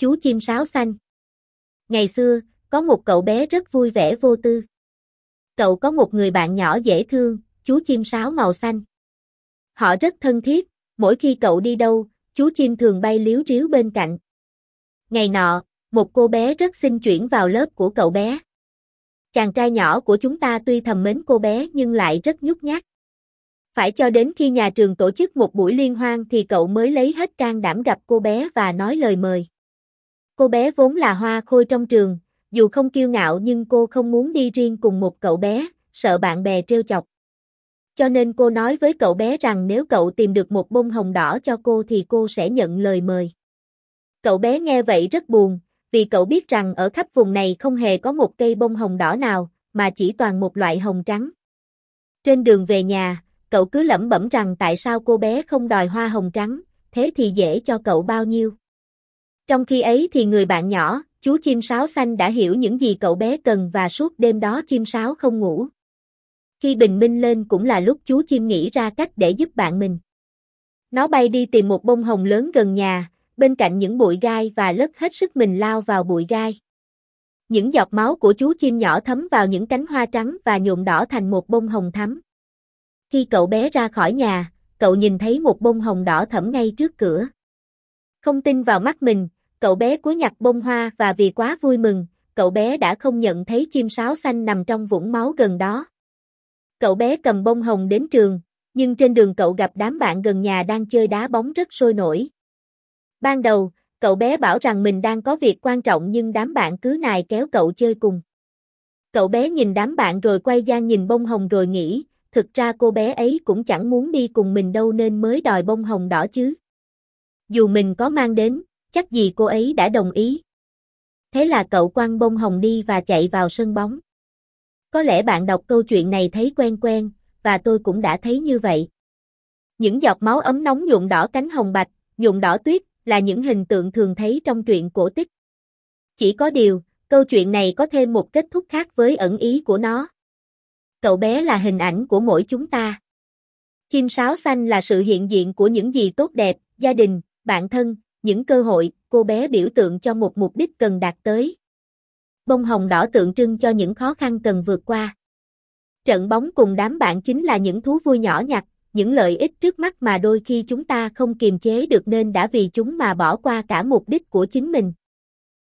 chú chim sáo xanh. Ngày xưa, có một cậu bé rất vui vẻ vô tư. Cậu có một người bạn nhỏ dễ thương, chú chim sáo màu xanh. Họ rất thân thiết, mỗi khi cậu đi đâu, chú chim thường bay liếu riếu bên cạnh. Ngày nọ, một cô bé rất xinh chuyển vào lớp của cậu bé. Chàng trai nhỏ của chúng ta tuy thầm mến cô bé nhưng lại rất nhút nhát. Phải cho đến khi nhà trường tổ chức một buổi liên hoan thì cậu mới lấy hết can đảm gặp cô bé và nói lời mời. Cô bé vốn là hoa khôi trong trường, dù không kiêu ngạo nhưng cô không muốn đi riêng cùng một cậu bé, sợ bạn bè trêu chọc. Cho nên cô nói với cậu bé rằng nếu cậu tìm được một bông hồng đỏ cho cô thì cô sẽ nhận lời mời. Cậu bé nghe vậy rất buồn, vì cậu biết rằng ở khắp vùng này không hề có một cây bông hồng đỏ nào, mà chỉ toàn một loại hồng trắng. Trên đường về nhà, cậu cứ lẩm bẩm rằng tại sao cô bé không đòi hoa hồng trắng, thế thì dễ cho cậu bao nhiêu. Trong khi ấy thì người bạn nhỏ, chú chim sáo xanh đã hiểu những gì cậu bé cần và suốt đêm đó chim sáo không ngủ. Khi bình minh lên cũng là lúc chú chim nghĩ ra cách để giúp bạn mình. Nó bay đi tìm một bông hồng lớn gần nhà, bên cạnh những bụi gai và lất hết sức mình lao vào bụi gai. Những giọt máu của chú chim nhỏ thấm vào những cánh hoa trắng và nhuộm đỏ thành một bông hồng thắm. Khi cậu bé ra khỏi nhà, cậu nhìn thấy một bông hồng đỏ thẫm ngay trước cửa. Không tin vào mắt mình, cậu bé cúi nhặt bông hoa và vì quá vui mừng, cậu bé đã không nhận thấy chim sáo xanh nằm trong vũng máu gần đó. Cậu bé cầm bông hồng đến trường, nhưng trên đường cậu gặp đám bạn gần nhà đang chơi đá bóng rất sôi nổi. Ban đầu, cậu bé bảo rằng mình đang có việc quan trọng nhưng đám bạn cứ nài kéo cậu chơi cùng. Cậu bé nhìn đám bạn rồi quay ra nhìn bông hồng rồi nghĩ, thực ra cô bé ấy cũng chẳng muốn đi cùng mình đâu nên mới đòi bông hồng đỏ chứ. Dù mình có mang đến, chắc gì cô ấy đã đồng ý. Thế là cậu quăng bông hồng đi và chạy vào sân bóng. Có lẽ bạn đọc câu chuyện này thấy quen quen, và tôi cũng đã thấy như vậy. Những giọt máu ấm nóng nhuộm đỏ cánh hồng bạch, nhuộm đỏ tuyết, là những hình tượng thường thấy trong truyện cổ tích. Chỉ có điều, câu chuyện này có thêm một kết thúc khác với ẩn ý của nó. Cậu bé là hình ảnh của mỗi chúng ta. Chim sáo xanh là sự hiện diện của những gì tốt đẹp, gia đình, bạn thân, những cơ hội, cô bé biểu tượng cho một mục đích cần đạt tới. Bông hồng đỏ tượng trưng cho những khó khăn cần vượt qua. Trận bóng cùng đám bạn chính là những thú vui nhỏ nhặt, những lợi ích trước mắt mà đôi khi chúng ta không kiềm chế được nên đã vì chúng mà bỏ qua cả mục đích của chính mình.